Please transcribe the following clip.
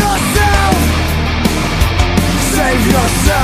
yourself. Save yourself.